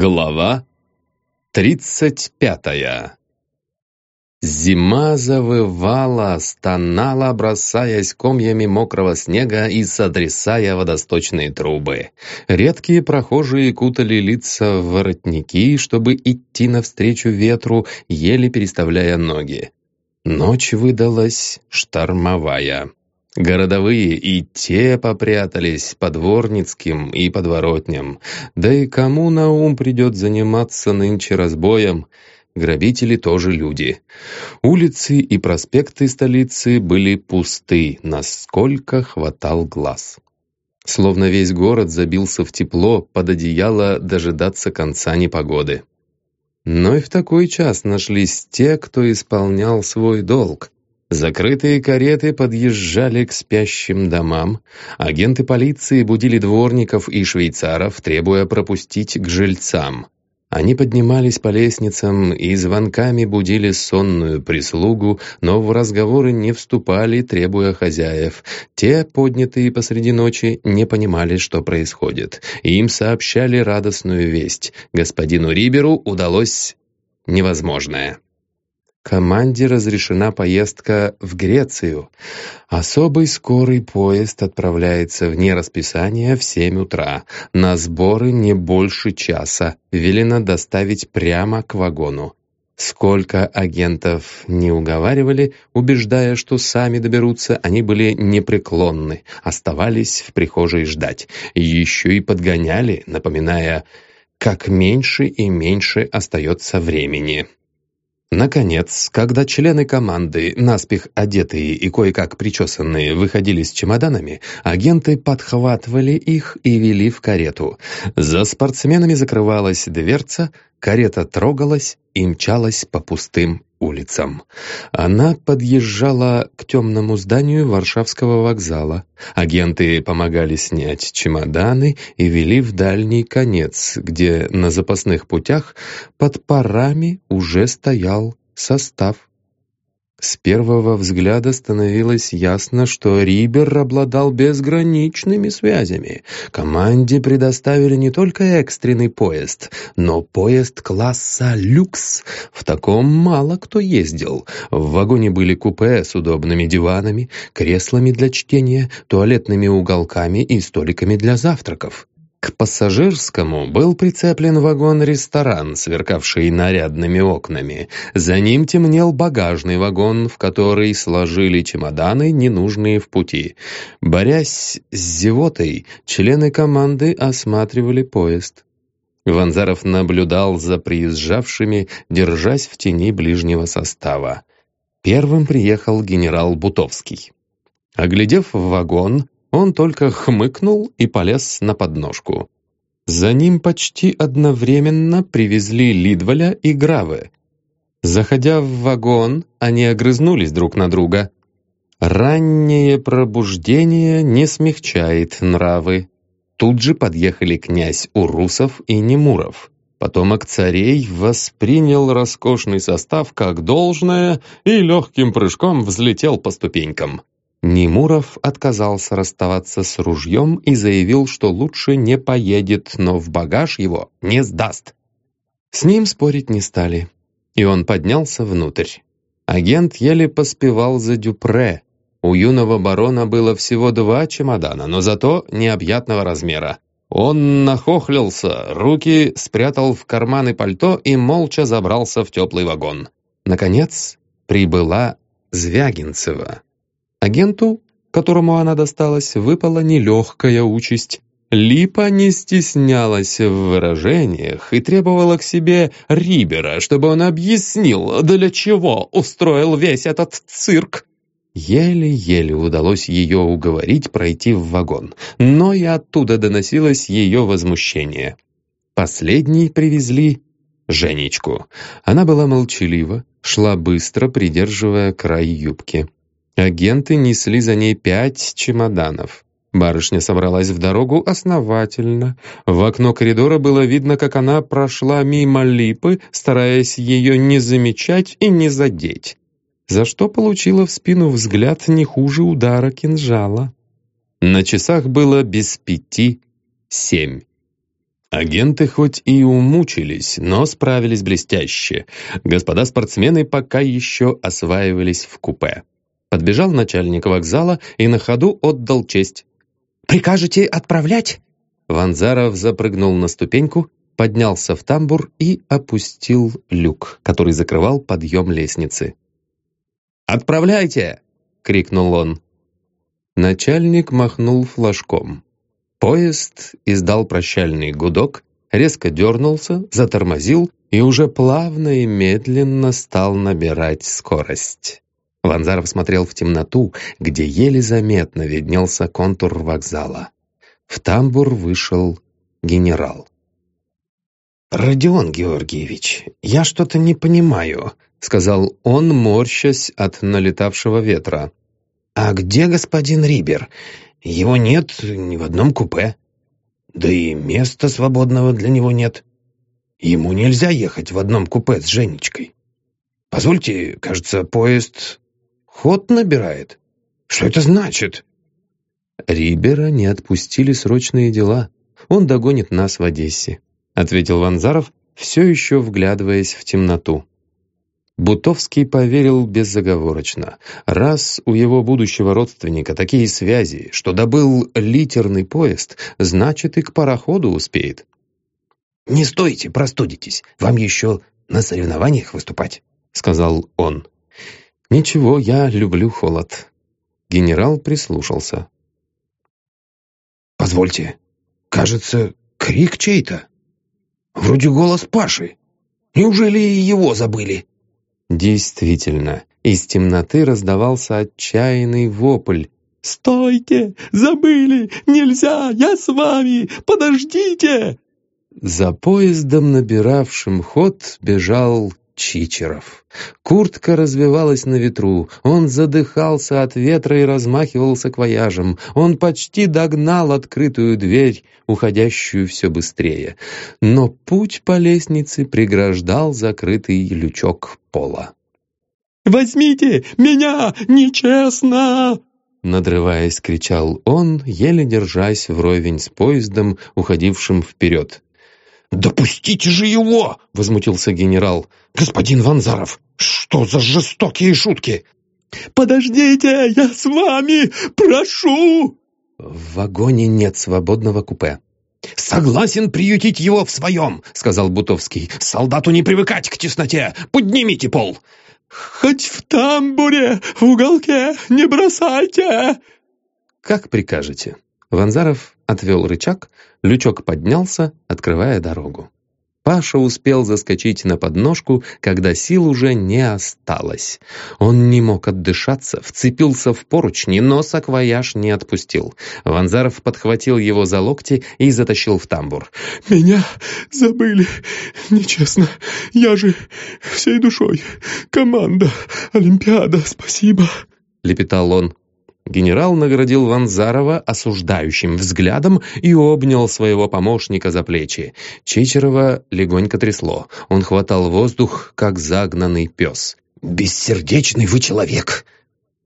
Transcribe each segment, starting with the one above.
Глава тридцать пятая Зима завывала, стонала, бросаясь комьями мокрого снега и сотрясая водосточные трубы. Редкие прохожие кутали лица в воротники, чтобы идти навстречу ветру, еле переставляя ноги. Ночь выдалась штормовая. Городовые и те попрятались под Ворницким и подворотням. Да и кому на ум придет заниматься нынче разбоем? Грабители тоже люди. Улицы и проспекты столицы были пусты, насколько хватал глаз. Словно весь город забился в тепло, под одеяло дожидаться конца непогоды. Но и в такой час нашлись те, кто исполнял свой долг. Закрытые кареты подъезжали к спящим домам. Агенты полиции будили дворников и швейцаров, требуя пропустить к жильцам. Они поднимались по лестницам и звонками будили сонную прислугу, но в разговоры не вступали, требуя хозяев. Те, поднятые посреди ночи, не понимали, что происходит. Им сообщали радостную весть. Господину Риберу удалось невозможное. Команде разрешена поездка в Грецию. Особый скорый поезд отправляется вне расписания в 7 утра. На сборы не больше часа. Велено доставить прямо к вагону. Сколько агентов не уговаривали, убеждая, что сами доберутся, они были непреклонны, оставались в прихожей ждать. Еще и подгоняли, напоминая, как меньше и меньше остается времени. Наконец, когда члены команды, наспех одетые и кое-как причесанные, выходили с чемоданами, агенты подхватывали их и вели в карету. За спортсменами закрывалась дверца, карета трогалась и мчалась по пустым улицам. Она подъезжала к темному зданию Варшавского вокзала. Агенты помогали снять чемоданы и вели в дальний конец, где на запасных путях под парами уже стоял состав. С первого взгляда становилось ясно, что Рибер обладал безграничными связями. Команде предоставили не только экстренный поезд, но поезд класса «Люкс». В таком мало кто ездил. В вагоне были купе с удобными диванами, креслами для чтения, туалетными уголками и столиками для завтраков. К пассажирскому был прицеплен вагон-ресторан, сверкавший нарядными окнами. За ним темнел багажный вагон, в который сложили чемоданы, ненужные в пути. Борясь с зевотой, члены команды осматривали поезд. Ванзаров наблюдал за приезжавшими, держась в тени ближнего состава. Первым приехал генерал Бутовский. Оглядев вагон, он только хмыкнул и полез на подножку. За ним почти одновременно привезли Лидваля и Граве. Заходя в вагон, они огрызнулись друг на друга. Раннее пробуждение не смягчает нравы. Тут же подъехали князь Урусов и Немуров. Потомок царей воспринял роскошный состав как должное и легким прыжком взлетел по ступенькам. Немуров отказался расставаться с ружьем и заявил, что лучше не поедет, но в багаж его не сдаст. С ним спорить не стали, и он поднялся внутрь. Агент еле поспевал за Дюпре. У юного барона было всего два чемодана, но зато необъятного размера. Он нахохлился, руки спрятал в карманы пальто и молча забрался в теплый вагон. Наконец прибыла Звягинцева. Агенту, которому она досталась, выпала нелегкая участь. Липа не стеснялась в выражениях и требовала к себе Рибера, чтобы он объяснил, для чего устроил весь этот цирк. Еле-еле удалось ее уговорить пройти в вагон, но и оттуда доносилось ее возмущение. Последней привезли Женечку. Она была молчалива, шла быстро, придерживая край юбки. Агенты несли за ней пять чемоданов. Барышня собралась в дорогу основательно. В окно коридора было видно, как она прошла мимо липы, стараясь ее не замечать и не задеть, за что получила в спину взгляд не хуже удара кинжала. На часах было без пяти семь. Агенты хоть и умучились, но справились блестяще. Господа спортсмены пока еще осваивались в купе. Подбежал начальник вокзала и на ходу отдал честь. «Прикажете отправлять?» Ванзаров запрыгнул на ступеньку, поднялся в тамбур и опустил люк, который закрывал подъем лестницы. «Отправляйте!» — крикнул он. Начальник махнул флажком. Поезд издал прощальный гудок, резко дернулся, затормозил и уже плавно и медленно стал набирать скорость. Ванзаров смотрел в темноту, где еле заметно виднелся контур вокзала. В тамбур вышел генерал. «Родион Георгиевич, я что-то не понимаю», — сказал он, морщась от налетавшего ветра. «А где господин Рибер? Его нет ни в одном купе. Да и места свободного для него нет. Ему нельзя ехать в одном купе с Женечкой. Позвольте, кажется, поезд ход набирает. Что это значит?» «Рибера не отпустили срочные дела. Он догонит нас в Одессе», — ответил Ванзаров, все еще вглядываясь в темноту. Бутовский поверил безоговорочно. Раз у его будущего родственника такие связи, что добыл литерный поезд, значит и к пароходу успеет. «Не стойте, простудитесь. Вам еще на соревнованиях выступать», — сказал он. «Ничего, я люблю холод». Генерал прислушался. «Позвольте, кажется, крик чей-то. Вроде голос Паши. Неужели его забыли?» Действительно, из темноты раздавался отчаянный вопль. «Стойте! Забыли! Нельзя! Я с вами! Подождите!» За поездом, набиравшим ход, бежал Чичеров. Куртка развивалась на ветру, он задыхался от ветра и размахивался квояжем. Он почти догнал открытую дверь, уходящую все быстрее. Но путь по лестнице преграждал закрытый лючок пола. «Возьмите меня! Нечестно!» Надрываясь, кричал он, еле держась вровень с поездом, уходившим вперед. «Допустите же его!» — возмутился генерал. «Господин Ванзаров, что за жестокие шутки?» «Подождите, я с вами! Прошу!» В вагоне нет свободного купе. «Согласен приютить его в своем», — сказал Бутовский. «Солдату не привыкать к тесноте. Поднимите пол». «Хоть в тамбуре, в уголке, не бросайте!» «Как прикажете». Ванзаров отвел рычаг, лючок поднялся, открывая дорогу. Паша успел заскочить на подножку, когда сил уже не осталось. Он не мог отдышаться, вцепился в поручни, но саквояж не отпустил. Ванзаров подхватил его за локти и затащил в тамбур. «Меня забыли. Нечестно. Я же всей душой. Команда. Олимпиада. Спасибо», — лепетал он. Генерал наградил Ванзарова осуждающим взглядом и обнял своего помощника за плечи. Чичерова легонько трясло. Он хватал воздух, как загнанный пес. «Бессердечный вы человек!»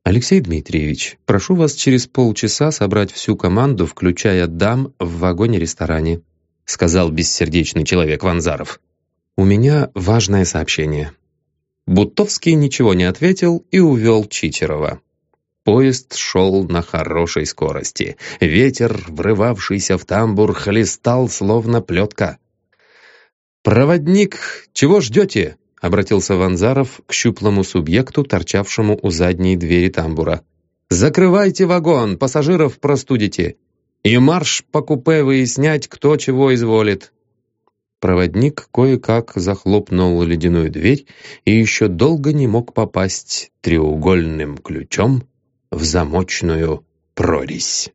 «Алексей Дмитриевич, прошу вас через полчаса собрать всю команду, включая дам, в вагоне-ресторане», сказал бессердечный человек Ванзаров. «У меня важное сообщение». Бутовский ничего не ответил и увел Чичерова. Поезд шел на хорошей скорости. Ветер, врывавшийся в тамбур, хлестал, словно плетка. «Проводник, чего ждете?» — обратился Ванзаров к щуплому субъекту, торчавшему у задней двери тамбура. «Закрывайте вагон, пассажиров простудите, и марш по купе выяснять, кто чего изволит». Проводник кое-как захлопнул ледяную дверь и еще долго не мог попасть треугольным ключом в замочную прорезь.